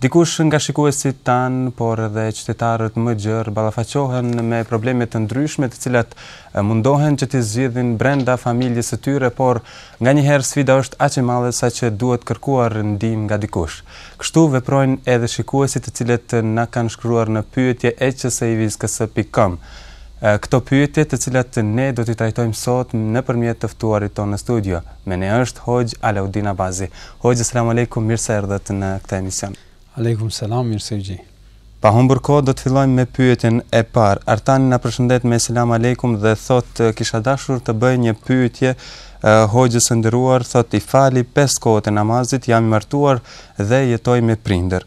Dikush nga shikuesit tanë, por edhe qytetarët më gjerë ballafaqohen me probleme të ndryshme të cilat mundohen që t'i zgjidhin brenda familjes së tyre, por nganjëherë sfida është aq e madhe sa që duhet kërkuar ndihmë nga dikush. Kështu veprojnë edhe shikuesit të cilët na kanë shkruar në pyetje@peacetv.com këto pyetje të cilat ne do t'i trajtojmë sot nëpërmjet të ftuarit tonë në studio. Me ne është Hoxhë Alaudin Abazi. Hoxhë selam alejkum mirë se erdhët në këtë emision. Alejkum selam mirë se ju gjej. Pa humbur kohë do të fillojmë me pyetjen e parë. Artani na përshëndet me selam alejkum dhe thotë kisha dashur të bëj një pyetje hoxhës së nderuar, thotë i fali pesë kohët e namazit, jam i martuar dhe jetoj me prindër.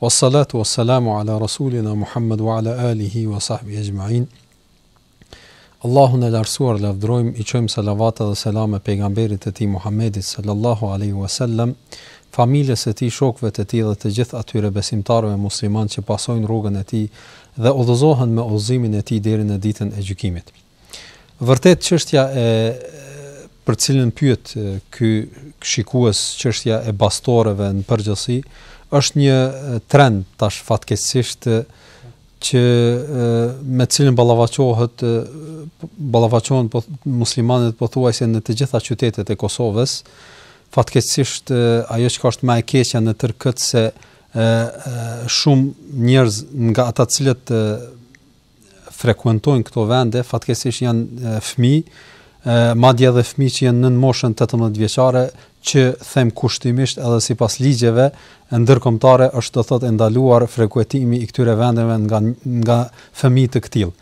Wassalatu wassalamu ala rasulina Muhammad wa ala alihi wa sahbihi ejma'in Allahun e lartësuar lavdërojmë, i çojmë salavate dhe selame pejgamberit të tij Muhammedit sallallahu alaihi wasallam, familjes së tij, shokëve të tij dhe të gjithë atyre besimtarëve muslimanë që pasojnë rrugën e tij dhe udhëzohen me udhëzimin e tij deri në ditën e gjykimit. Vërtet çështja e për të cilën pyet ky shikues çështja e bastoreve në përgjithësi është një trend tash fatkeqësisht që me të cilën ballafaqohet ballafaqohen po muslimanët pothuajse në të gjitha qytetet e Kosovës fatkeqësisht ajo që është më e keqja në tërë këtë se shumë njerëz nga ata të cilët frekuentojnë këto vende fatkeqësisht janë fëmijë, madje edhe fëmijë që janë nën moshën tetëmbëdhjetë vjeçare që them kushtimisht edhe sipas ligjeve ndërkombëtare është do thotë e ndaluar frekuentimi i këtyre vendeve nga nga fëmijë të këtillë.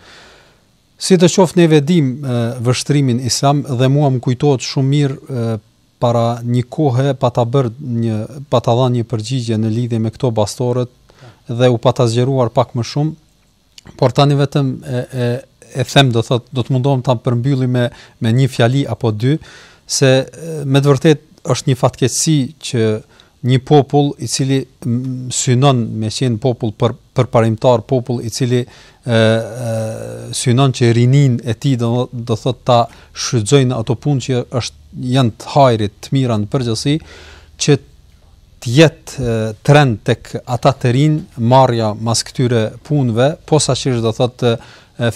Sidoqoftë ne e dimë vështrimin islam dhe mua më kujtohet shumë mirë para një kohe pata bërë një pata dhënë një përgjigje në lidhje me këto bastoret dhe u pata zgjeruar pak më shumë por tani vetëm e e e them do thotë do të mundohem ta përmbylli me me një fjali apo dy se me të vërtetë është një fatkeqësi që një popull i cili synon me qenë popull për përparimtar popull i cili ë synon që rininë e tij do do thotë ta shfrytëzojë në ato punë që është janë të hajrit të mira në përgjithësi që të jetë trend tek ata të rinj marrja mas këtyre punëve, posaçërisht do thotë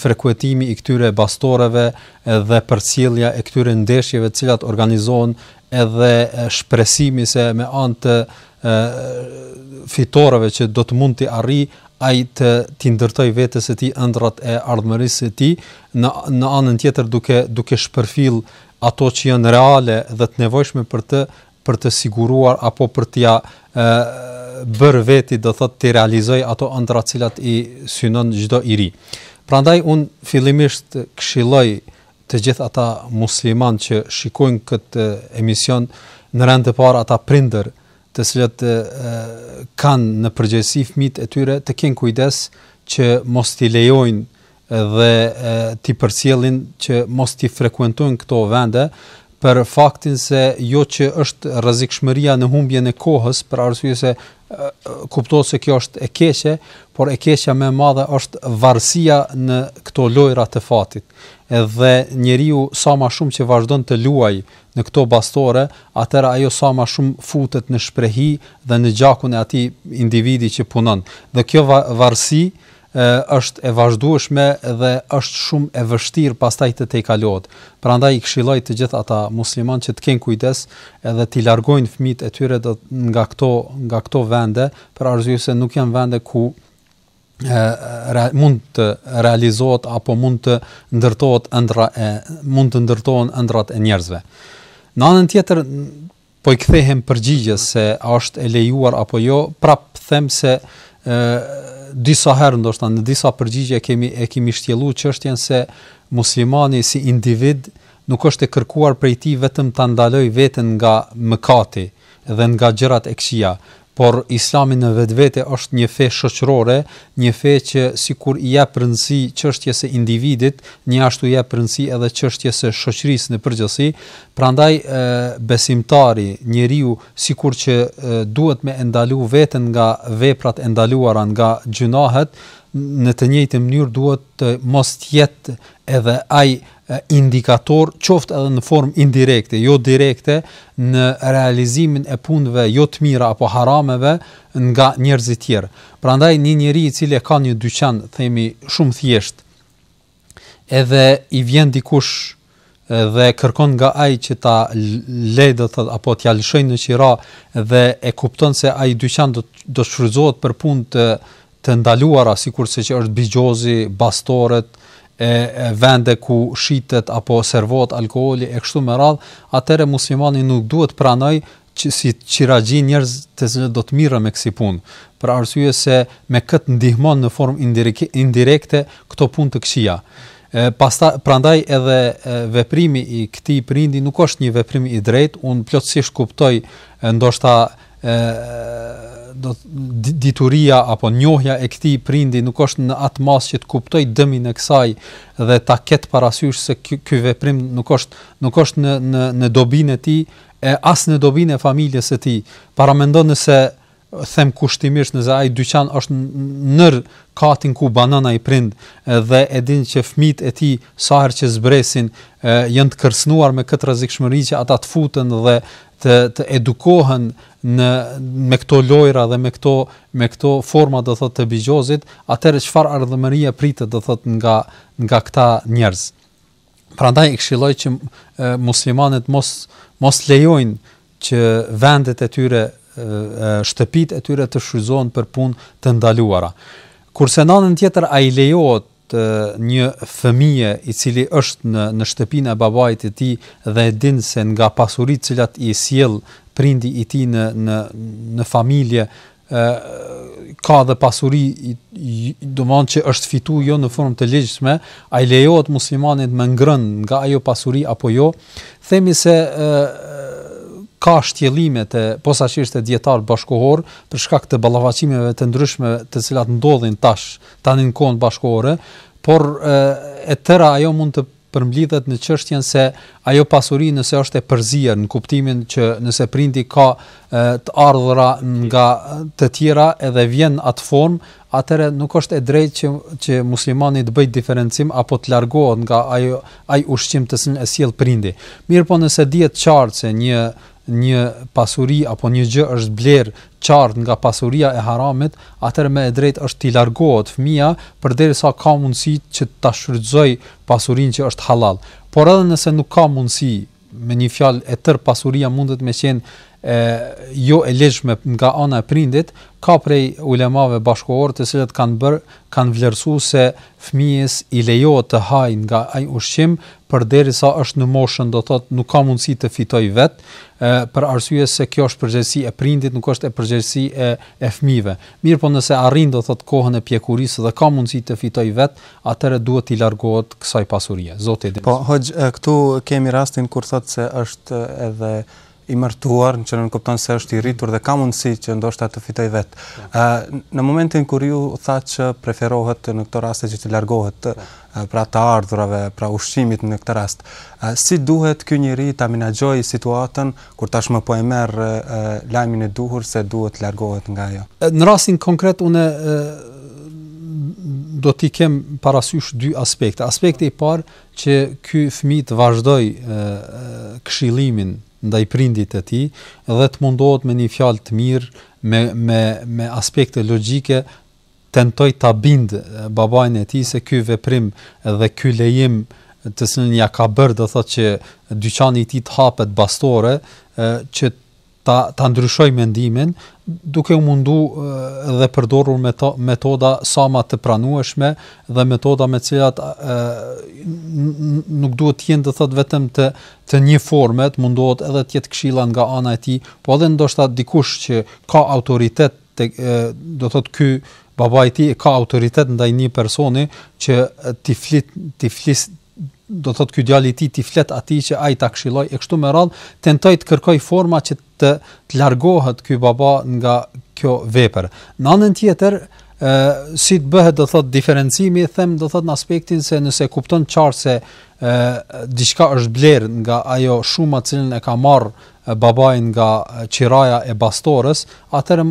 frekuentimi i këtyre bastoreve dhe përcjellja e këtyre ndeshjeve të cilat organizohen edhe shpresimi se me anë të fitoreve që do të mund t'i arrijë ai të t'i ndërtojë vetes së tij ëndrrat e ardhmërisë së tij në në anën tjetër duke duke shpërfill ato që janë reale dhe të nevojshme për të për të siguruar apo për t'ia ë bërë veti do thotë të realizoj ato ëndrra të cilat i synon çdo i ri. Prandaj un fillimisht këshilloj të gjithë ata muslimanë që shikojnë këtë emision në rend të parë ata prindër të cilët kanë në përgjegjësi fëmijët e tyre të kenë kujdes që mos t'i lejojnë dhe t'i përcjellin që mos t'i frekuentojnë këto vende për faktin se jo që është rrezikshmëria në humbjen e kohës për arsye se kuptohet se kjo është e keqe, por e keqja më e madhe është varësia në këto lojra të fatit. Edhe njeriu sa më shumë që vazhdon të luajë në këto bastore, atëherë ajo sa më shumë futet në shprehi dhe në gjakun e atij individi që punon. Dhe kjo varësi është e vazhdueshme dhe është shumë e vështirë pastaj të tejkalohet. Prandaj i këshilloj të gjithë ata muslimanë që të kenë kujdes edhe t'i largojnë fëmijët e tyre nga këto nga këto vende për arsye se nuk janë vende ku mund të realizohet apo mund të ndërtohet ëndrra e mund të ndërtohen ëndrrat e njerëzve. Në anën tjetër Po i kthehem përgjigjes se a është e lejuar apo jo, prap them se ë disa herë ndoshta në disa përgjigje kemi e kemi shtjellu çështjen se muslimani si individ nuk është e kërkuar prej tij vetëm ta ndaloj veten nga mëkati dhe nga gjërat e këqija, Por Islami në vetvete është një fe shoqërore, një fe që sikur i jep rëndësi çështjes së individit, njashtu i jep rëndësi edhe çështjes së shoqërisë në përgjithësi, prandaj besimtari, njeriu sikur që duhet me e ndalu veten nga veprat e ndaluara, nga gjynahet, në të njëjtën mënyrë duhet të mos të jetë edhe ai indikator qoftë edhe në formë indirekte, jo direkte në realizimin e punëve jo të mira apo harameve nga njerëzit e tjerë. Prandaj një njeri i cili ka një dyqan, themi shumë thjesht, edhe i vjen dikush dhe kërkon nga ai që ta lejë do të thotë apo t'ia lëshojë në qira dhe e kupton se ai dyqan do do të shfrytëzohet për punë të të ndaluara sikurse që është bixhozi, bastoret, e vende ku shitet apo servohet alkooli e kështu me radh, atëherë muslimani nuk duhet të pranojë që si qiraxhi njerëz të cilët do të mirren me kësi punë, për arsye se me këtë ndihmon në formë indirekte këto punë të këqija. E pastaj prandaj edhe veprimi i këtij prindi nuk është një veprim i drejtë, unë plotësisht kuptoj ndoshta ë do dituria apo njohja e këtij prindi nuk është në atë masë që të kuptojë dëmin e kësaj dhe ta ketë parasysh se ky, ky veprim nuk është nuk është në në në dobinë e tij e as në dobinë e familjes së tij. Paramendo nëse them kushtimisht nëse ai dyqan është në katin ku banon ai prind dhe e din që fëmijët e tij sa herë që zbresin e, janë të kërcënuar me këtë rrezikshmëri që ata të futen dhe të të edukohen në me këto lojëra dhe me këto me këto forma do thotë të bixhozit, atëherë çfarë ardhmërie pritet do thotë nga nga këta njerëz. Prandaj i këshilloj që muslimanët mos mos lejojnë që vendet e tyre shtëpitë e tyre të shfrytëzohen për punë të ndaluara. Kurse në anën tjetër a i lejohet të një fëmije i cili është në në shtëpinë e babait të tij dhe e din se nga pasuritë të cilat i sjell prindi i tij në në në familje ë ka dhe pasuri domethënë që është fitu jo në formë të ligjshme, a i lejohet muslimanit me ngrën nga ajo pasuri apo jo, themi se ë ka shtjellime të posaçërisht të dijetarëve bashkëkohorë për shkak të ballafaqimeve të ndryshme të cilat ndodhin tash tani në kohën bashkëkohore, por e, e tëra ajo mund të përmblidhet në çështjen se ajo pasuri nëse është e përzier në kuptimin që nëse prindi ka e, të ardhura nga të tjera edhe vjen në atë formë, atëherë nuk është e drejtë që që muslimani të bëjë diferencim apo të largohet nga ajo ai ushqim të cilin e sjell prindi. Mirëpo nëse dihet qartë se një një pasuri apo një gjë është blerë qartë nga pasuria e haramit, atëherë më e drejtë është t'i largohet fëmija përderisa ka mundësi që ta shfrytëzojë pasurinë që është hallall. Por edhe nëse nuk ka mundësi, me një fjalë e tërë pasuria mundet me qenë e jo e ligjshme nga ana e prindit, ka prej ulemave bashkëkohorë të cilët kanë bërë, kanë vlerësu se fëmijës i lejohet të hajë nga ai ushqim përderisa është në moshën do thotë nuk ka mundësi të fitojë vet e për arsye se kjo është përgjegjësi e prindit nuk është e përgjegjësi e e fëmijëve mirëpo nëse arrin do thotë kohën e pjekurisë dhe ka mundësi të fitojë vet atëherë duhet t'i largohet kësaj pasurie zoti e din më së po hoxhë këtu kemi rastin kur thotë se është edhe i martuar, që nënkupton se është i rritur dhe ka mundësi që ndoshta të fitojë vet. Ë në momentin kur ju thatë që preferohet në këto raste që të largohet pra të ardhurave, pra ushqimit në këtë rast. Ë si duhet ky njeri ta menaxhojë situatën kur tashmë po e merr lajmin e duhur se duhet të largohet nga ajo? Në rastin konkret unë do t'i kem parasysh dy aspekte. Aspekti i parë që ky fëmijë të vazhdojë këshillimin ndaj prindit të tij dhe të mundohet me një fjalë të mirë me me me aspekte logjike tentojë ta bind babain e tij se ky veprim dhe ky lejim të cilin ja ka bërë do thotë që dyqani i tij të hapet bastore që ta ta ndryshojë mendimin duke u mundu dhe përdorur me to, metoda sa më të pranueshme dhe metoda me të cilat ë nuk duhet të jenë do thot vetëm të të një forme, të mundohet edhe të jetë këshilla nga ana e tij, po edhe ndoshta dikush që ka autoritet tek do thot ky babai i tij ka autoritet ndaj një personi që t'i flit t'i flis do thotë ky djali i tij t'i flet atij që ai ta këshillojë e kështu me radhë, tentojë të kërkojë forma që të të largohet ky baba nga kjo vepër. Në anën tjetër, ë si të bëhet do thotë diferencimi, them do thotë në aspektin se nëse e kupton qartë se ë diçka është blerë nga ajo shuma të cilën e ka marrë babai nga qiraja e bastorës, atëherë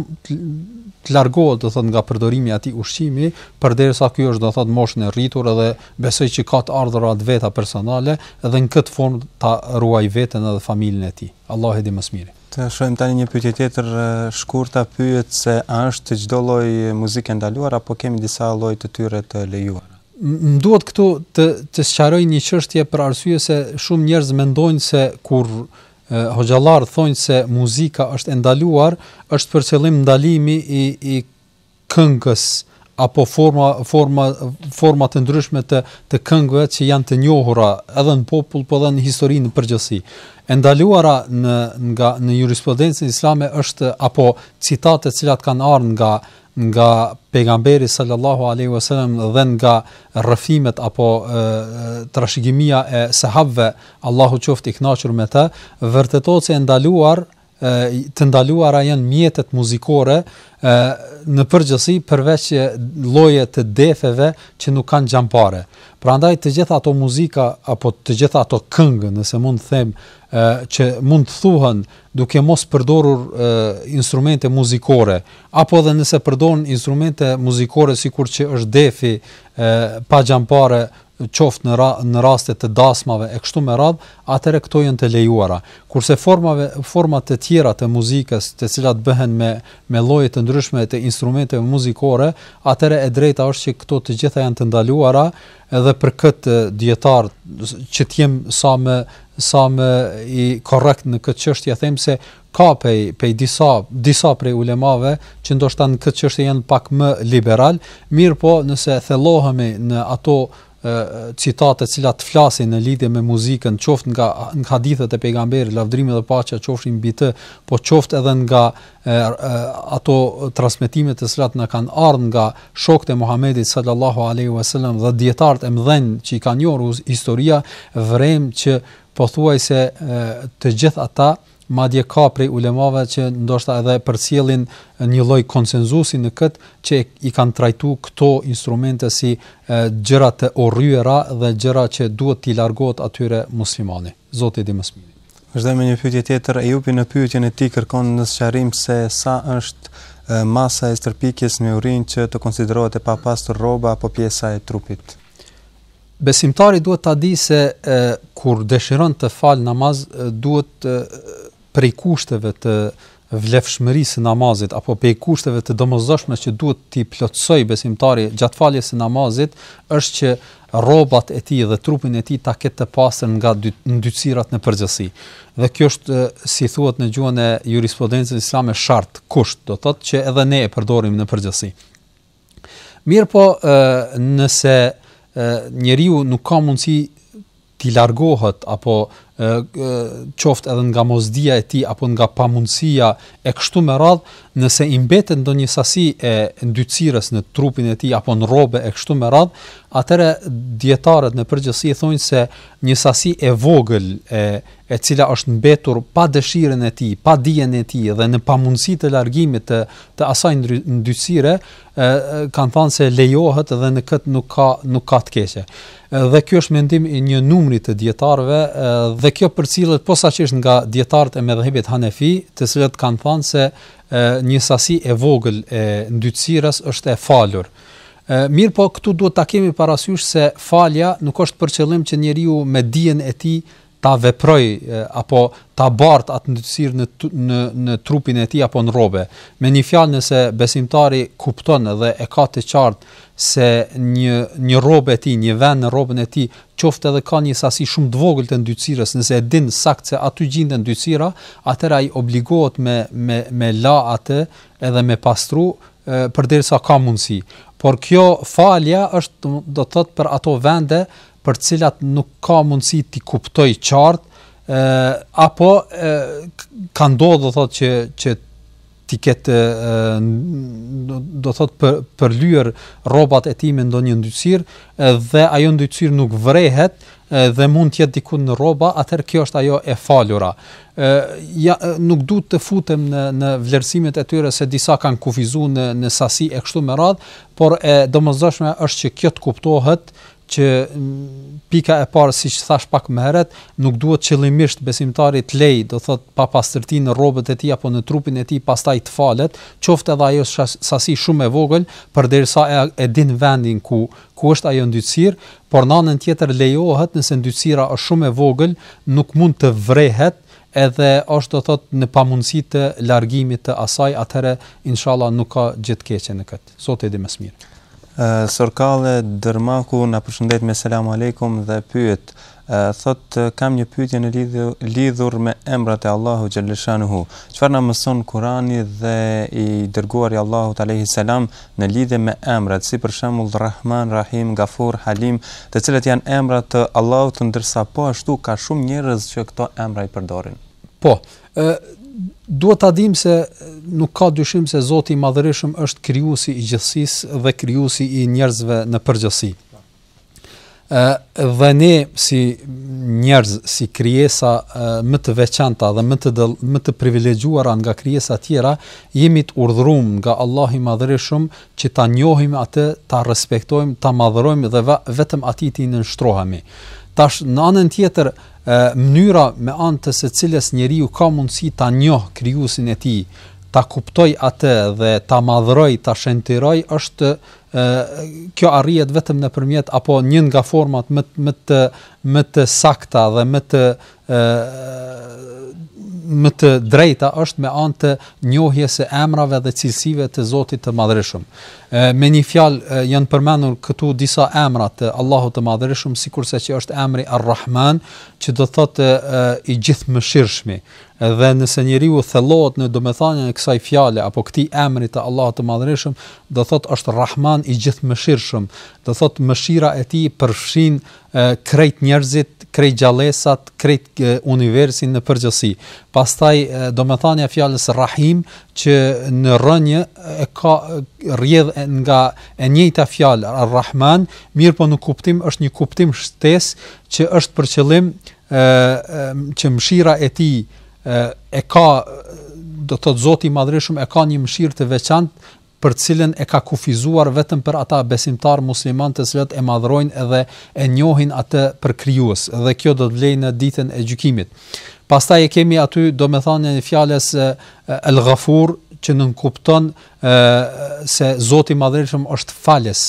të largohet do thot nga përdorimi i atij ushqimi, përderisa ky është do thot moshën e rritur edhe besoj që ka të ardhura të veta personale dhe në këtë formë ta ruajë veten edhe familjen e tij. Allahu e di më së miri. Të shohim tani një pyetje tjetër Shkurta pyet se a është çdo lloj muzike e ndaluar apo kemi disa lloje të tyre të lejuara? Më duhet këtu të të sqaroj një çështje për arsye se shumë njerëz mendojnë se kur hoxhallar thonë se muzika është e ndaluar, është për qëllim ndalimi i i këngës apo forma forma forma të ndryshme të të këngëve që janë të njohura edhe në popull po edhe në historinë në përgjithësi. E ndaluara në nga në jurisprudencën islame është apo citate të cilat kanë ardhur nga nga pejgamberi sallallahu alaihi wasallam dhe nga rrëfimet apo trashëgimia e sahabëve Allahu qoftë i kënaqur me ta vërtetohet se e ndaluar të ndaluara janë mjetet muzikore në përgjithësi përveç lloje të defeve që nuk kanë xhampare. Prandaj të gjitha ato muzika apo të gjitha ato këngë, nëse mund të them, që mund të thuhen duke mos përdorur instrumente muzikore, apo edhe nëse përdoren instrumente muzikore sikur që është defi pa xhampare, qoftë në ra, në raste të dasmave e kështu me radhë, atëherë këto janë të lejuara. Kurse formave forma të tjera të muzikës, të cilat bëhen me me lloje të ndryshme të instrumenteve muzikore, atëherë e drejta është që këto të gjitha janë të ndaluara, Edhe për këtë dijetar që të jem sa më sa më i korrekt në këtë çështje them se ka pej pej disa disa prej ulemave që ndoshta në këtë çështje janë pak më liberal, mirëpo nëse thellohemi në ato citate të cilat flasin në lidhje me muzikën, qoftë nga hadithet e pejgamberit lavdrimi dhe paqja qofshin mbi të, po qoftë edhe nga ato transmetime të cilat na kanë ardhur nga shokët e Muhamedit sallallahu alaihi wasallam dhe dietarët e mëdhenj që i ka njohur historia vërejmë që pothuajse të gjithë ata madje ka prej ulemave që ndoshta edhe përcjellin një lloj konsenzusi në këtë që i kanë trajtuar këto instrumente si gjëra të urryera dhe gjëra që duhet t'i largohet atyre muslimani. Zoti e di më së miri. Vazhdojmë me një pyetje tjetër. Ejupi në pyetjen e tij kërkon një sqarim se sa është masa e stërpikjes me urinë që të konsiderohet e papastër rroba apo pjesa e trupit. Besimtari duhet ta di se e, kur dëshiron të fal namaz, duhet e, prej kushteve të vlefshmërisë së namazit apo prej kushteve të domosdoshme që duhet t'i plotësojë besimtari gjatë faljes së namazit është që rrobat e tij dhe trupin e tij ta ketë të pastër nga ndytësirat në përgjithësi. Dhe kjo është si thuhet në gjuhën e jurisprudencës islame shart, kusht, do thotë që edhe ne e përdorim në përgjithësi. Mirëpo, nëse njeriu nuk ka mundësi t'i largohet apo qoftë edhe nga mosdija e tij apo nga pamundësia e kështu me radhë, nëse i mbetet ndonjë sasi e ndytësirës në trupin e tij apo në rrobe e kështu me radhë, atëherë dietarët në përgjithësi thonë se një sasi e vogël e e cila është mbetur pa dëshirën e tij, pa dijen e tij dhe në pamundësi të largimit të të asaj ndytësire, kanë thënë se lejohet dhe në këtë nuk ka nuk ka të keqe. Dhe ky është mendim i një numri të dietarëve dhe kjo përcillet posaçërisht nga dietarët e medhhebit Hanefi, të cilët kanë thënë se një sasi e vogël e ndytësirës është e falur. Mirëpo këtu duhet ta kemi parasysh se falja nuk është për qëllim që njeriu me dijen e tij ta veprojë apo ta bart atë ndytësirë në në në trupin e tij apo në rrobe. Me një fjalë nëse besimtari kupton dhe e ka të qartë se një një rrobë e tij, një vend në rrobën e tij, qoftë edhe ka një sasi shumë të vogël të ndytësirës, nëse e din saktë se aty gjindet ndytësira, atëra ai obligohet me me me la atë edhe me pastru përderisa ka mundësi. Por kjo falja është do të thotë për ato vende për të cilat nuk ka mundësi t'i kuptojë qartë, ë apo e, ka ndodhur do thotë që që t'i ketë do thotë përlyer rrobat e tij me ndonjë ndytësirë dhe ajo ndytësirë nuk vërehet dhe mund të jetë diku në rroba, atëherë kjo është ajo e falura. ë ja nuk duhet të futemi në në vlerësimet e tyre se disa kanë kufizuar në në sasi e kështu me radhë, por e domosdoshme është që kjo të kuptohet që pika e parë siç thashë pak më herët, nuk duhet qëllimisht besimtari të lejë, do thotë papastërti në rrobët e tij apo në trupin e tij, pastaj të falet, qoftë edhe ajo sasi shumë e vogël, përderisa e, e din vendin ku ku është ajo ndytësirë, por në anën tjetër lejohet nëse ndytësira është shumë e vogël, nuk mund të vrehet, edhe është do thotë në pamundësi të largimit të asaj, atëherë inshallah nuk ka gjë të keqe në këtë. Zoti e di më së miri. Sorkalle Dërmaku na përshëndet me selamu alejkum dhe pyet thotë kam një pyetje në lidhur lidhur me emrat e Allahu xhele shanuhu. Çfarë na mëson Kurani dhe i dërguari i Allahut alejhi selam në lidhje me emrat, si për shembull Rahman, Rahim, Gafur, Halim, të cilët janë emra të Allahut, ndërsa po ashtu ka shumë njerëz që këto emra i përdorin. Po, Ë duhet ta dimë se nuk ka dyshim se Zoti i Madhërishëm është krijuesi i gjithësisë dhe krijuesi i njerëzve në përgjithësi. Ë dhe ne si njerëz, si krijesa më të veçanta dhe më të dëll, më të privilegjuara nga krijesa tjera, jemi të urdhëruar nga Allahu i Madhërishëm që ta njohim atë, ta respektojmë, ta madhërojmë dhe vetëm atij t'i nënshtrohemi. Tash në anën tjetër, Mënyra me anë të së cilës njeriu ka mundësi ta njohë Krijuesin e tij, ta kuptojë Atë dhe ta madhërojë, ta shenjtërojë është kjo arrihet vetëm nëpërmjet apo një nga format më më të më të sakta dhe më të më të drejta është me anë të njohjes së emrave dhe cilësive të Zotit të Madhërishëm. Me një fjalë, janë përmendur këtu disa emra të Allahut të Madhërishëm, sikurse që është emri Ar-Rahman, që do të thotë i gjithëmëshirshmi. Dhe nëse njeriu thellohet në domethënien e kësaj fjale apo këtij emri të Allahut të Madhërishëm, do thotë është Rahman i gjithëmëshirshëm, do thotë mëshira e tij përfshin e, krejt njerëzit, krejt gjallesat, krejt universin në përgjithësi. Pastaj domethënia e fjalës Rahim që në rrënjë e ka rrjedh nga e njëjta fjalë Ar-Rahman, mirëpo në kuptim është një kuptim shtesë që është për qëllim e, që mëshira e tij e, e ka do të thotë Zoti i Madhërishëm e ka një mëshirë të veçantë për të cilën e ka kufizuar vetëm për ata besimtarë muslimanë të cilët e madhrojnë edhe e njohin atë për krijues dhe kjo do të vlejë në ditën e gjykimit. Pastaj e kemi aty domethënien e fjalës El Ghafur që nënkupton se Zoti i Madhërishëm është falës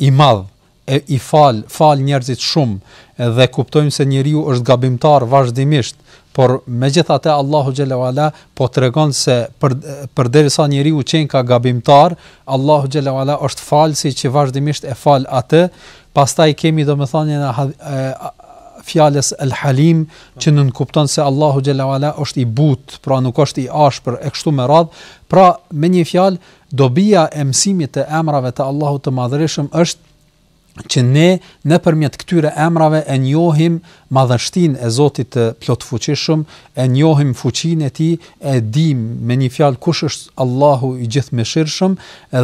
i madh e i fal fal njerëzit shumë dhe kuptojmë se njeriu është gabimtar vazhdimisht por megjithatë Allahu xhela wala po tregon se për, përderisa njeriu qenka gabimtar Allahu xhela wala është falësi që vazhdimisht e fal atë pastaj kemi domethënien e fjalës el halim që nënkupton se Allahu xhela wala është i butë pra nuk është i ashpër e kështu me radhë pra me një fjalë Dobia e mësimit të emrave të Allahut të Madhërishëm është që ne nëpërmjet këtyre emrave e njohim madhështinë e Zotit të Plotfuqishëm, e njohim fuqinë e Tij, e dimë me një fjalë kush është Allahu i Gjithëmëshirshëm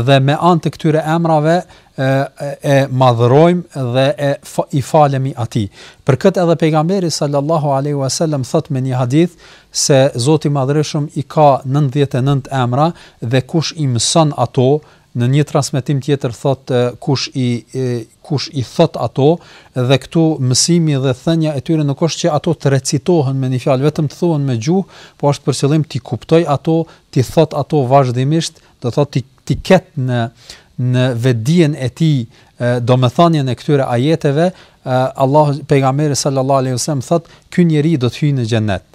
dhe me anë të këtyre emrave e madhërojmë dhe e i falemi atij. Për këtë edhe pejgamberi sallallahu alaihi wasallam thotë në një hadith se Zoti i Madhërishëm i ka 99 emra dhe kush i mëson ato në një transmetim tjetër thotë kush i kush i thotë ato dhe këtu mësimi dhe thënia e tyre nuk është që ato të recitohen me një fjalë vetëm të thuhen me gjuhë, por është për qëllim t'i kuptojë ato, t'i thotë ato vazhdimisht, do thotë t'i t'i ketë në në vetdijen e tij domethënien e këtyre ajeteve, Allahu pejgamberi sallallahu alaihi wasallam thotë, ky njeri do të hyjë në xhennet.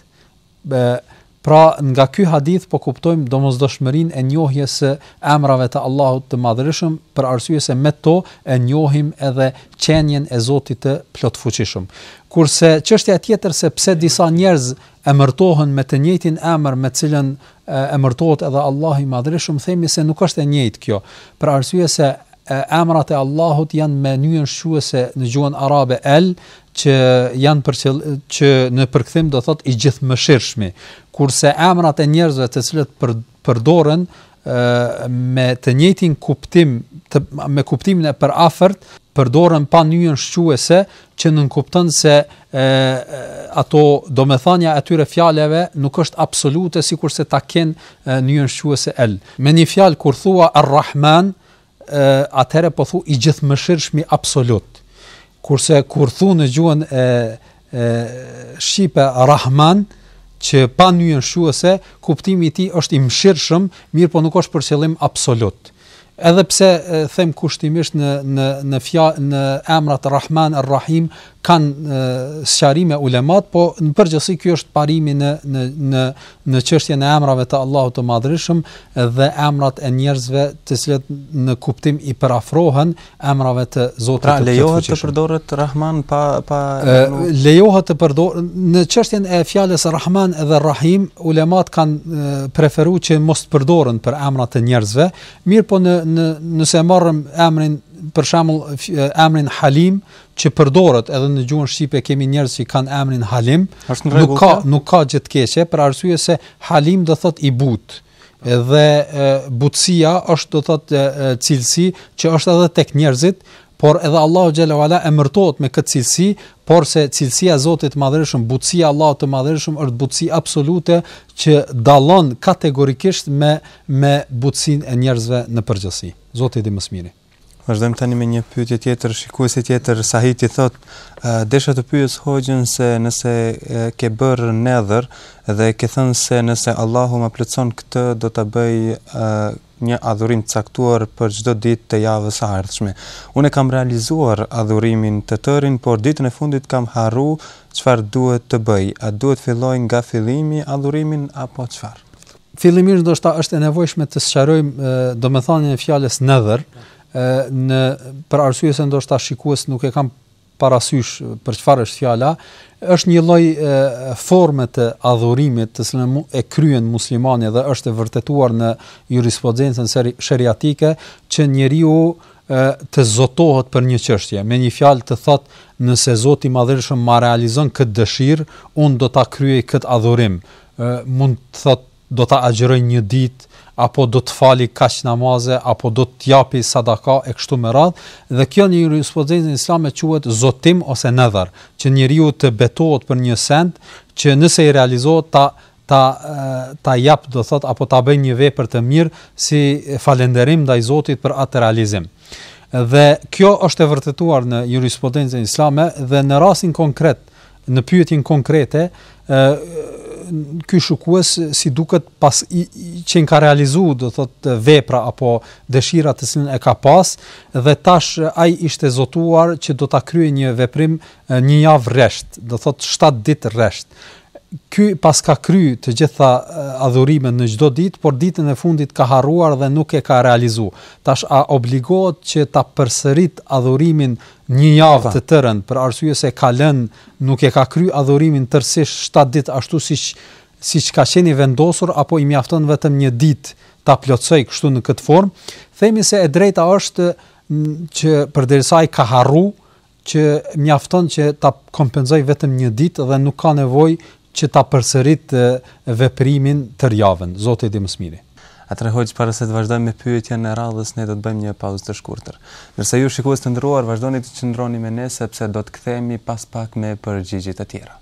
Pra, nga ky hadith po kuptojmë domosdoshmërinë e njohjes së emrave të Allahut të Madhërishëm, për arsye se me to e njohim edhe qenien e Zotit të Plotfuqishëm. Kurse çështja tjetër se pse disa njerëz emërtohen me të njëjtin emër me të cilin emërtohet edhe Allahu i Madhërishëm, themi se nuk është e njëjtë kjo, për arsye se emrat e Allahut janë me nyjen shquese në gjuhën arabe el, që janë për që, që në përkthim do thotë i gjithëmëshirshmi. Kurse emrat e njerëzve të cilët për, përdoren me të njëjtin kuptim, të, me kuptimin e përafërt, përdoren pa nyjen shquese, që nënkupton se e, ato domethënia e atyre fjalëve nuk është absolute sikurse ta kenë nyjen shquese el. Me një fjalë kur thua Ar-Rahman, atëherë po thu i gjithëmëshirshmi absolut. Kurse kur thu në gjuhën e, e shqipe Rahman, që pa nyjen shquese, kuptimi i tij është i mëshirshëm, mirëpo nuk është për qëllim absolut. Edhe pse them kushtimisht në në në fjalë në emrat Rahman e Rahim kanë sqarime ulemat, po në përgjithësi ky është parimi në në në në çështjen e emrave të Allahut të Madhërishëm dhe emrat e njerëzve të cilët në kuptim i përafrohen emrave të Zotit pra, të Fuqishëm. Pra lejohet të përdoret Rahman pa pa e, lejohet të përdor në çështjen e fjalës Rahman dhe Rahim, ulemat kanë preferuar që mos të përdoren për emra të njerëzve, mirëpo në në nëse marrim emrin për shembull emrin Halim që përdoret edhe në gjuhën shqipe kemi njerëz që kanë emrin Halim, nuk ka nuk ka gjë të keqe për arsye se Halim do thotë i butë Dhe butësia është do të thotë cilësi që është edhe tek njerëzit, por edhe Allahu xhel-le ue ala emërtohet me këtë cilësi, porse cilësia e Zotit të Madhërishëm, butësia e Allahut të Madhërishëm është butësi absolute që dallon kategorikisht me me butësinë e njerëzve në përgjithësi. Zoti e di më së miri. Vazhdojmë tani me një pyetje tjetër, shikuesi tjetër Sahiti thotë, desha të pyes hoxhën se nëse ke bërë nedhër dhe ke thënë se nëse Allahu ma plotëson këtë do ta bëj një adhurim të caktuar për çdo ditë të javës së ardhshme. Unë e kam realizuar adhurimin të tërin, por ditën e fundit kam harru çfarë duhet të bëj. A duhet filloj nga fillimi adhurimin apo çfarë? Fillimisht ndoshta është e nevojshme të sqarojmë domethënien e fjalës nedhër, në për arsye se ndoshta shikues nuk e kanë parasysh për çfarë është fjala, është një lloj forme të adhurimit të cilën e kryen muslimani dhe është e vërtetuar në jurisprudencën sheriatike që njeriu të zotohet për një çështje, me një fjalë të thotë nëse Zoti i Madhërishëm ma realizon këtë dëshirë, unë do ta kryej këtë adhurim, Ë mund të thotë do ta agjëroj një ditë apo do të fali kaq namaze apo do të japi sadaka e kështu me radhë dhe kjo në jurisprudencën islame quhet zotim ose nedhër që njeriu të betohet për një send që nëse i realizohet ta ta ta jap do thotë apo ta bëj një vepër të mirë si falënderim ndaj Zotit për atë realizim. Dhe kjo është e vërtetuar në jurisprudencën islame dhe në rastin konkret Në pyetjen konkrete, ë ky shikues si duket pasi i është realizuar do thotë vepra apo dëshira të cilën e ka pas dhe tash ai ishte zotuar që do ta kryejë një veprim një javë rresht, do thotë 7 ditë rresht. Ky paska kry të gjitha adhurimet në çdo ditë, por ditën e fundit ka harruar dhe nuk e ka realizuar. Tash a obligohet që ta përsërit adhurimin Një javë të tërën, për arsye se ka lënë, nuk e ka kry adhurimin tërësisht 7 ditë ashtu siç siç ka qenë i vendosur apo i mjafton vetëm një ditë ta plotësojë kështu në këtë formë, themi se e drejta është që përderisa ai ka harru që mjafton që ta kompensojë vetëm një ditë dhe nuk ka nevojë që ta përsërit veprimin tërë javën. Zoti e di më së miri. Atëherë hoxhë para se të vazhdojmë me pyetjen e radhës ne do të bëjmë një pauzë të shkurtër. Ndërsa ju shikues të nderuar vazhdoni të qëndroni me ne sepse do të kthehemi pas pak me përgjigje të tjera.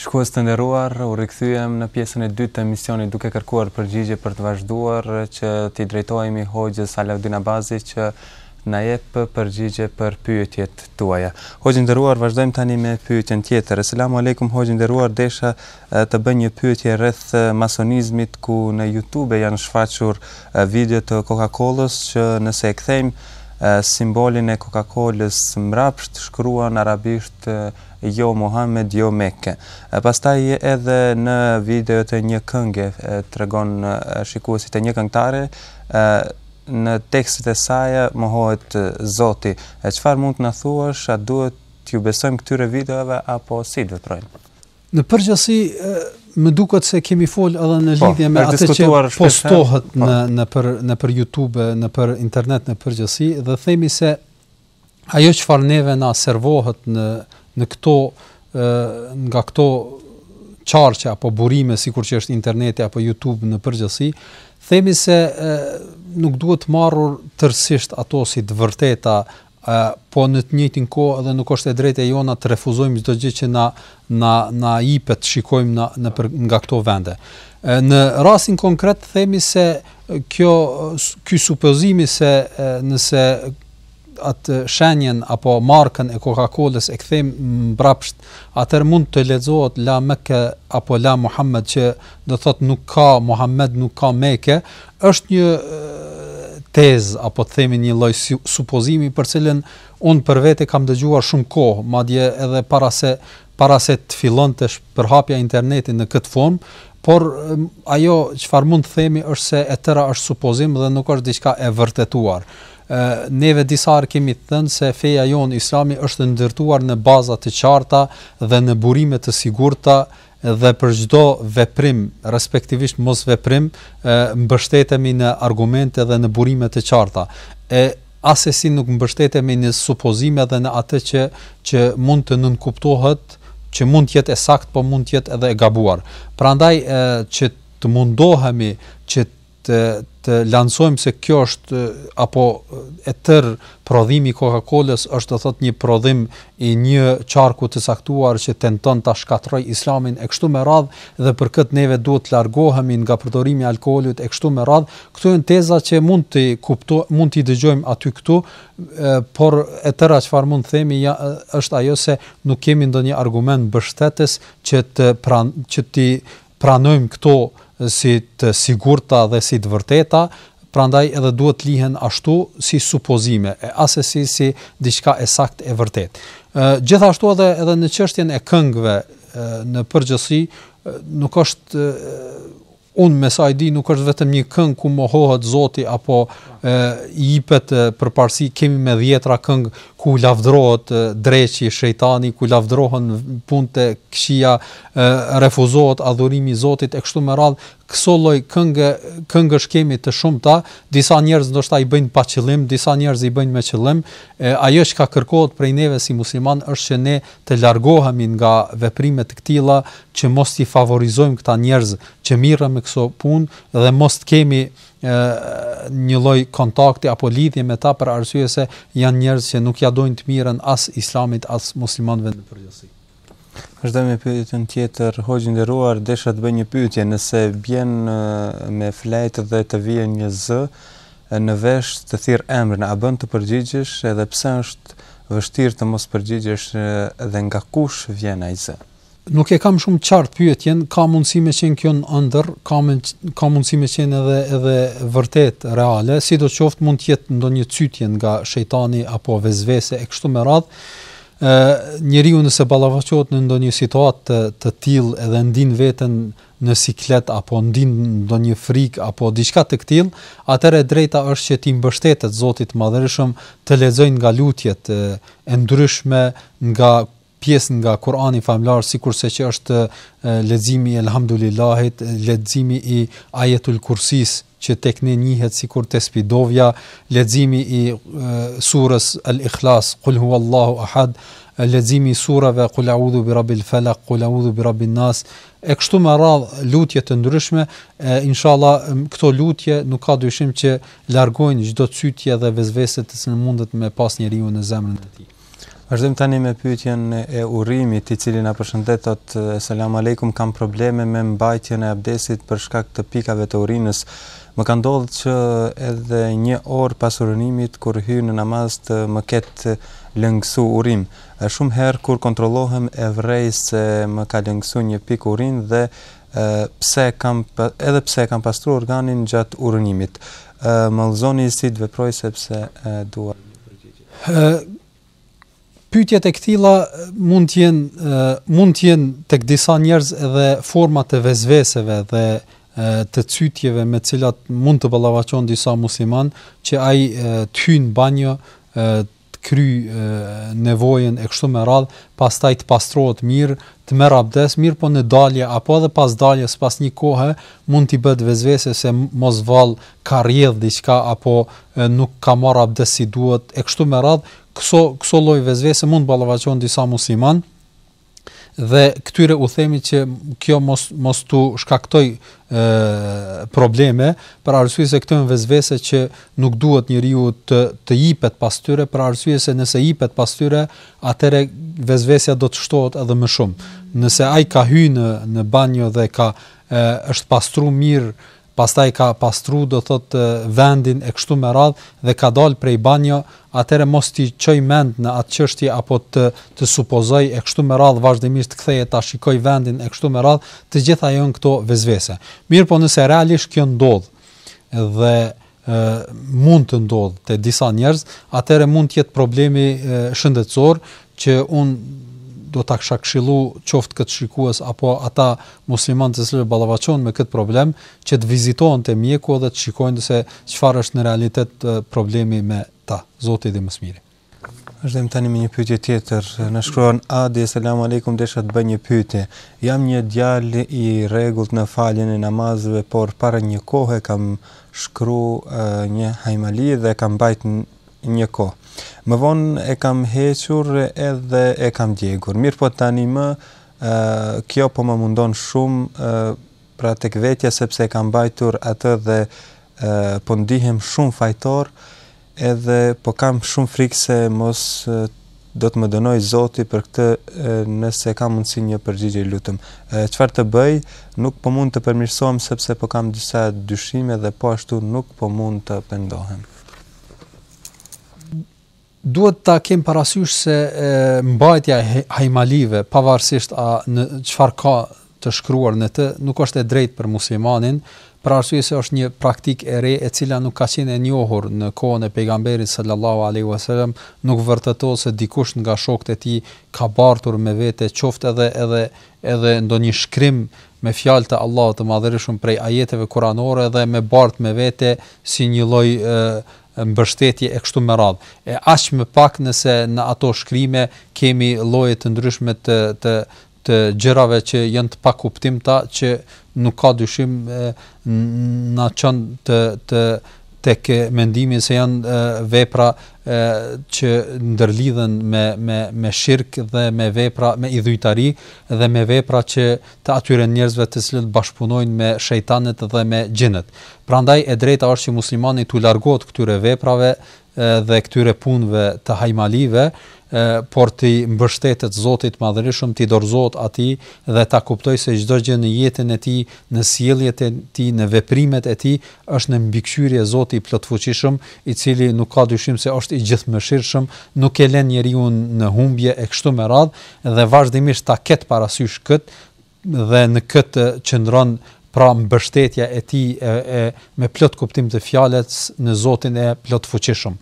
Shikues të nderuar, u rikthyem në pjesën e dytë të emisionit duke kërkuar përgjigje për të vazhduar që t'i drejtohemi Hoxhës Alaudin Abazi që na jep përgjigje për pyetjet tuaja. Hoxhë i nderuar, vazhdojmë tani me pyetjen tjetër. Esselamu alejkum Hoxhë i nderuar, desha të bëj një pyetje rreth masonizmit ku në Youtube janë shfaqur video të Kokakolës që nëse e kthejmë simbolin e Kokakolës mbrapsht shkruan arabisht jo Muhamed jo Mekke. Pastaj edhe në videot e një kënge tregon shikuesit e një këngëtare në tekstet e saj mohohet Zoti. Çfarë mund të na thuash, a duhet t'ju besojmë këtyre videove apo si të veprojmë? Në përgjithësi më duket se kemi fol edhe në lidhje me atë që postohet në nëpër nëpër YouTube, nëpër internet në përgjithësi dhe themi se ajo çfarë neve na servohet në në këto nga këto qarqe apo burime sikur që është interneti apo YouTube në përgjithësi, themi se nuk duhet marrur tërësisht ato si të vërteta ë po në të njëjtin kohë edhe nuk është e drejtë e jona të refuzojmë çdo gjë që na na na jepet të shikojmë në nëpër, nga këto vende në rastin konkret themi se kjo ky supozimi se nëse atë shenjen apo markën e Coca-Colës e kthejmë mbrapsht, atëherë mund të lexohet la Mekë apo la Muhammed që do thotë nuk ka Muhammed, nuk ka Mekë, Është një tezë apo të themi një lloj supozimi për cilën unë për vete kam dëgjuar shumë kohë, madje edhe para se para se të fillonte përhapja e internetit në këtë formë, por ajo çfarë mund të themi është se e tëra është supozim dhe nuk është diçka e vërtetuar. Ë neve disa herë kemi thënë se feja jonë Islami është ndërtuar në baza të qarta dhe në burime të sigurta dhe për çdo veprim, respektivisht mosveprim, mbështetemi në argumente dhe në burime të qarta, e asesi nuk mbështetemi në supozime dhe në atë që mund të nënkuptohet, që mund të jetë e saktë, por mund të jetë edhe e gabuar. Prandaj që të mundohemi që të të lansojmë se kjo është apo e tërë prodhimi i Coca-Colës është do thot një prodhim i një qarku të caktuar që tenton ta shkatërrojë Islamin e kështu me radh dhe për këtë neve duhet të largohemi nga përdorimi i alkoholit e kështu me radh këto janë teza që mund të kupto mund të dëgjojmë aty këtu e, por e tëra çfarë mund të themi ja, është ajo se nuk kemi ndonjë argument mbështetës që të pran që t'i pranojmë këto si të sigurta dhe si të vërteta, prandaj edhe duhet të lihen ashtu si supozime e asesi si diçka e saktë e vërtetë. Ë gjithashtu edhe edhe në çështjen e këngëve në përgjithësi nuk është unë me sa e di nuk është vetëm një këngë ku mohohet Zoti apo i jepet përparësi kemi me dhjetra këngë ku lavdërohet dreqi shejtani ku lavdërohen punët e këqija refuzohet adhurimi i Zotit e kështu me radhë, këso lloj këngë këngësh kemi të shumta, disa njerëz ndoshta i bëjnë pa qëllim, disa njerëz i bëjnë me qëllim, e, ajo që ka kërkohet prej neve si musliman është që ne të largohemi nga veprime të këtilla, që mos t'i favorizojmë këta njerëz që mirren me këso punë dhe mos të kemi një lloj kontakti apo lidhje me ta për arsye se janë njerëz që nuk ja dojnë të mirën as islamit as muslimanëve në përgjithësi. Vazhdojmë me pyetjen tjetër, hoxhë i nderuar, desha të bëj një pyetje, nëse bjen me flejtë dhe të vjen një zë në vesh të thirr emrin, a bën të përgjigjesh edhe pse është vështirë të mos përgjigjesh dhe nga kush vjen ai zë? Nuk e kam shumë qartë pyetjen, ka mundësi me qenë kjo në ëndërr, ka me, ka mundësi me qenë edhe edhe vërtet reale, sidoqoftë mund të jetë ndonjë cytje nga shejtani apo vesvese e kështu me radhë. Ë njeriu nëse ballafaqohet në ndonjë situatë të, të tillë edhe ndin veten në siklet apo ndin ndonjë frikë apo diçka të këtillë, atëherë e drejta është që t'i mbështetet Zotit të Madhërishëm, të lexojë nga lutjet e, e ndryshme, nga pjesë nga Kurani famlar sikurse që është leximi i Elhamdulillahit, leximi i Ajetul Kursis, që tek ne njihet sikur tespidovja, leximi i surës Al-Ikhlas, Kul huwallahu ahad, leximi i sureve Kul a'udhu bi rabbil falaq, Kul a'udhu bi rabbin nas, e kështu me radh lutje të ndryshme, e inshallah këto lutje nuk ka dyshim që largojnë çdo cytje dhe vesvese të cilën mundet me pas njeriu në zemrën e tij. Vazhdojmë tani me pyetjen e Urimit, i cili na përshëndet thotë selam aleikum, kam probleme me mbajtjen e abdesit për shkak të pikave të urinës. Më ka ndodhur që edhe një orë pas urinimit kur hyj në namaz të më ketë lëngsu urinë. Shumë herë kur kontrollohem e vërej se më ka lëngsu një pikë urinë edhe pse kam edhe pse kam pastruar organin gjatë urinimit. Më tregoni si të veproj sepse dua Ë pyetjet e këtilla mund të jenë mund të jenë tek disa njerëz edhe forma të vezveseve dhe të cytjeve me të cilat mund të ballafaqohen disa muslimanë që ai të hyjë në banjo të kry nevojën e kështu me radhë, pastaj të pastrohet mirë, të merr abdes, mirëpo në dalje apo edhe pas daljes pas një kohe mund t'i bëhet vezvese se mos vallë ka rrjedh diçka apo nuk ka marr abdes si duhet e kështu me radhë këso këso lloj vezvese mund të ballafaqohen disa muslimanë dhe këtyre u themi që kjo mos mos t'u shkaktojë ë probleme për arsye se këto janë vezvese që nuk duhet njeriu të të jipet pas tyre për arsye se nëse jipet pas tyre atëherë vezvesja do të shtohet edhe më shumë nëse ai ka hyrë në në banjo dhe ka e, është pastruar mirë pastaj ka pastru do thotë vendin e kështu me radhë dhe ka dalë prej banjo, atëherë mos t'i çojë mend në atë çështje apo të të supozojë e kështu me radhë vazhdimisht të kthehet ta shikojë vendin e kështu me radhë, të gjitha janë këto vezvese. Mirëpo nëse realisht kjo ndodh dhe ë mund të ndodhë te disa njerëz, atëherë mund të jetë problemi shëndetësor që unë do ta kisha këshillu qoftë këtë shikues apo ata muslimanë të cilët ballafaqohen me këtë problem, që të vizitohen te mjeku dhe të shikojnë se çfarë është në realitet problemi me ta. Zoti e di më së miri. Vazhdojmë tani me një pyetje tjetër. Na shkruan Adi, selam aleikum, desha të bëj një pyetje. Jam një djalë i rregullt në faljen e namazeve, por para një kohe kam shkru e, një hajmali dhe e kam bajt një kohë. Më vonë e kam hequr edhe e kam djegur. Mirëpo tani më e, kjo po më mundon shumë e, pra tek vetja sepse e kam bajtur atë dhe e, po ndihem shumë fajtor. Edhe po kam shumë frikë se mos do të më dënojë Zoti për këtë nëse ka mundësi një përgjigje ju lutem. Çfarë të bëj? Nuk po mund të përmirësohem sepse po kam disa dyshime dhe po ashtu nuk po mund të pendohem. Duhet ta kemi parasysh se mbajtja e hajmalive, pavarësisht a në çfarë ka të shkruar në të, nuk është e drejtë për muslimanin, për arsye se është një praktikë e re e cila nuk ka qenë e njohur në kohën e Pejgamberit sallallahu alejhi ve sellem, nuk vërtetohet se dikush nga shokët e tij ka bartur me vete qoftë edhe edhe edhe ndonjë shkrim me fjalë të Allahut të Madhërishëm prej ajeteve kuranore dhe me bart me vete si një lloj mbështetje e kështu me radhë. E aq më pak nëse në ato shkrime kemi lloje të ndryshme të të të gjërave që janë të pakuptimta që nuk ka dyshim na çon të të tek mendimi se janë vepra e, që ndërlidhen me me me shirk dhe me vepra me idhujtari dhe me vepra që të atyre njerëzve të cilët bashkëpunojnë me shejtanët dhe me xhinët. Prandaj e drejta është që muslimani t'u largohet këtyre veprave dhe këtyre punëve të hajmalive, por t'i mbështetet Zotit Madhërishëm, t'i dorëzohet atij dhe ta kuptojë se çdo gjë në jetën e tij, në sjelljet e tij, në veprimet e tij, është në mbikëqyrje të Zotit Plotfuqishëm, i cili nuk ka dyshim se është i gjithëmëshirshëm, nuk e len njeriun në humbje e kështu me radhë, dhe vazhdimisht ta ketë parasysh këtë, dhe në këtë qëndron pra mbështetja e tij e, e me plot kuptim të fjalës në Zotin e plotfuqishëm.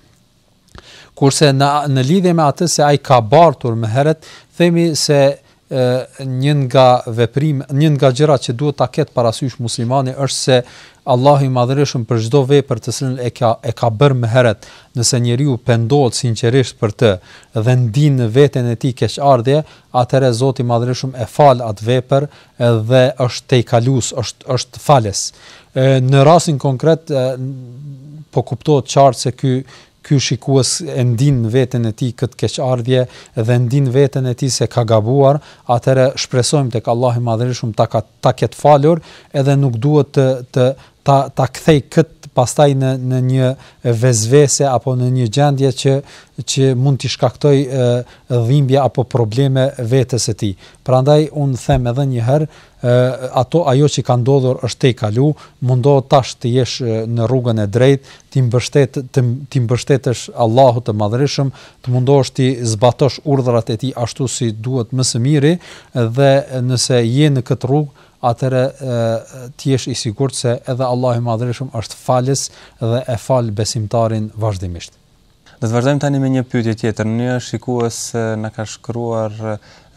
Kurse në në lidhje me atë se ai ka bartur më herët, themi se një nga veprim, një nga gjërat që duhet ta ketë parasysh muslimani është se Allahu i madhërishëm për çdo vepër të cilën e ka e ka bërë më herët, nëse njeriu pendohet sinqerisht për të dhe ndin në veten e tij keqardhje, atëherë Zoti i Madhërishëm e fal atë vepër dhe është tejkalues, është është falës. Në rastin konkret po kuptohet qartë se ky ky shikues e ndin në veten e tij këtë keqardhje dhe e ndin në veten e tij se ka gabuar, atëherë shpresojmë tek Allahu i Madhërishëm ta ketë ta ketë falur edhe nuk duhet të të ta ta kthejë kët pastaj në në një vesvese apo në një gjendje që që mund t'i shkaktojë dhimbje apo probleme vetes së tij. Prandaj unë them edhe një herë ato ajo që ka ndodhur është tejkalu, mundohu tash të jesh në rrugën e drejtë, t'i mbështet t'i mbështetesh Allahut të Madhërishëm, të mundohesh t'i zbatosh urdhrat e tij ashtu si duhet më së miri dhe nëse je në këtë rrugë atëherë të jesh i sigurt se edhe Allahu i Madhërishëm është falës dhe e fal besimtarin vazhdimisht. Do të vazhdojmë tani me një pyetje tjetër. Një shikues na ka shkruar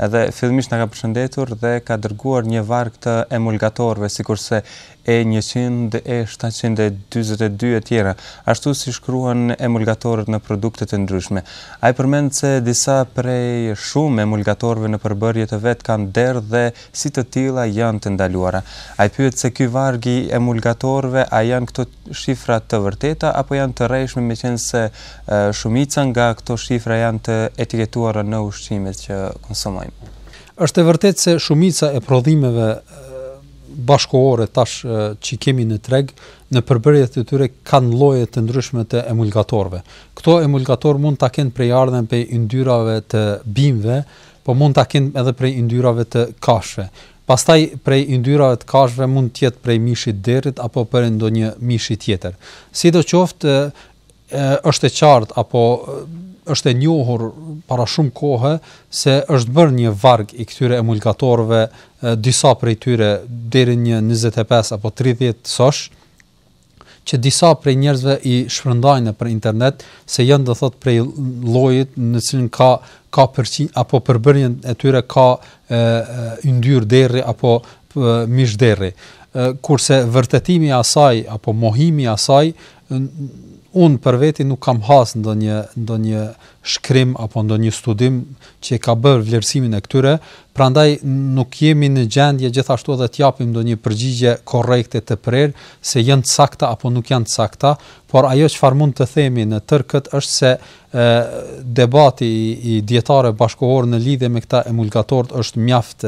edhe fillimisht na ka përshëndetur dhe ka dërguar një varg të emulgatorëve, sikurse E njëqind e shtatëdhjetë e dyzet e dy e tjera, ashtu si shkruan emulgatorët në produktet e ndryshme. Ai përmend se disa prej shumë emulgatorëve në përbërje të vet kanë derr dhe si të tilla janë të ndaluara. Ai pyet se ky varg i emulgatorëve a janë këto shifra të vërteta apo janë të rrejshme meqenëse shumica nga këto shifra janë të etiketuara në ushqimet që konsumojmë. Është e vërtetë se shumica e prodhimeve bashkëkohore tash që kemi në treg, në përbërjet e tyre kanë lloje të ndryshme të emulgatorëve. Këto emulgatorë mund ta kenë prejardhjen prej yndyrave të bimëve, po mund ta kenë edhe prej yndyrave të kafshëve. Pastaj prej yndyrave të kafshëve mund të jetë prej mishit të derrit apo prej ndonjë mishi tjetër. Sidoqoftë, Është e qartë apo është e njohur para shumë kohe se është bërë një varg i këtyre emulgatorëve, disa prej tyre deri në 25 apo 30 sosh, që disa prej njerëzve i shpërndajnë nëpër internet se janë do thotë prej llojit në cilin ka ka përçi apo përbërjen e tyre ka ë yndyrë derri apo mish derri. Kurse vërtetimi i asaj apo mohimi i asaj Unë për veti nuk kam hasë ndonjë, ndonjë shkrim apo ndonjë studim që e ka bërë vlerësimin e këtyre, prandaj nuk jemi në gjendje gjithashtu edhe të japim ndonjë përgjigje korrekte të prerë se janë të sakta apo nuk janë të sakta, por ajo çfarë mund të themi në tërë këtë është se ë debati i dijetarëve bashkëkohorë në lidhje me këta emulgatorët është mjaft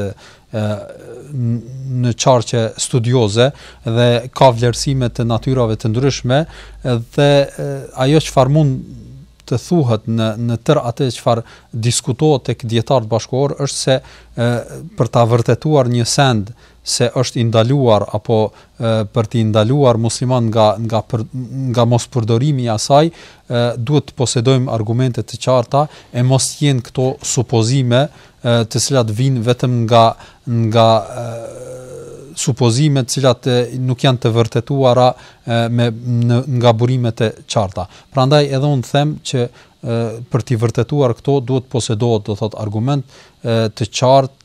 në qarqe studioze dhe ka vlerësime të natyrave të ndryshme dhe ajo çfarë mund të thuhet në në tërë atë çfarë diskutohet tek dijetarët bashkëkohorë është se e, për ta vërtetuar një send se është i ndaluar apo e, për t'i ndaluar muslimanët nga nga për, nga mospërdorimi i asaj e, duhet të posedojmë argumente të qarta e mos të jenë këto supozime e, të cilat vijnë vetëm nga nga supozime të cilat nuk janë të vërtetuara me në, nga burimet e qarta. Prandaj edhe unë them që për t'i vërtetuar këto duhet të posedohet do thotë argument të qartë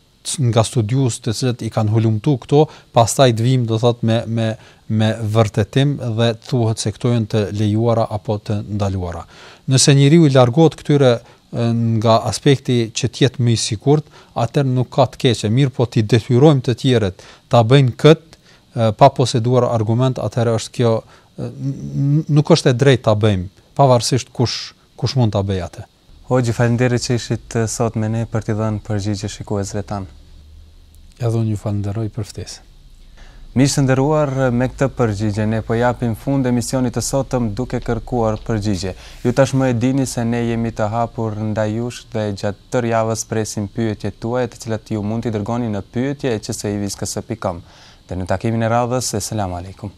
nga studiues të cilët i kanë hulumtu këto, pastaj të vijmë do thotë me me me vërtetim dhe të thuhet se këto janë të lejuara apo të ndaluara. Nëse njeriu i largohet këtyre nga aspekti që të jetë më i sigurt, atëherë nuk ka të keqe, mirëpo t'i detyrojmë të tjerët ta bëjnë këtë pa poseduar argument, atëherë është kjo nuk është e drejtë ta bëjmë, pavarësisht kush kush mund ta bëjë atë. Hoxhë, faleminderit që ishit sot me ne për t'i dhënë përgjigje shikuesve tanë. Edhe unë ju falënderoj për ftesën. Miq të nderuar, me këtë përgjigje ne po japim fund emisionit të sotëm duke kërkuar përgjigje. Ju tashmë e dini se ne jemi të hapur ndaj jush dhe gjatë tërë javës presim pyetjet tuaja të cilat ju mund t'i dërgoni në pyetje et qsi vizë ks pikë kom. Deri në takimin e radhës, Eselamu Alejkum.